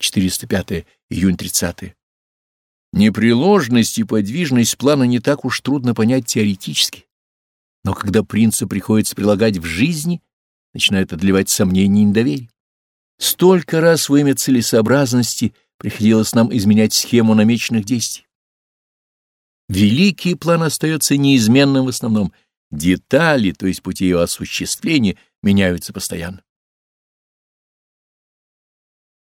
405 июнь 30 Непреложность и подвижность плана не так уж трудно понять теоретически, но когда принцип приходится прилагать в жизни, начинает одолевать сомнения и недоверие. Столько раз во имя целесообразности приходилось нам изменять схему намеченных действий. Великий план остается неизменным в основном, детали, то есть пути его осуществления, меняются постоянно.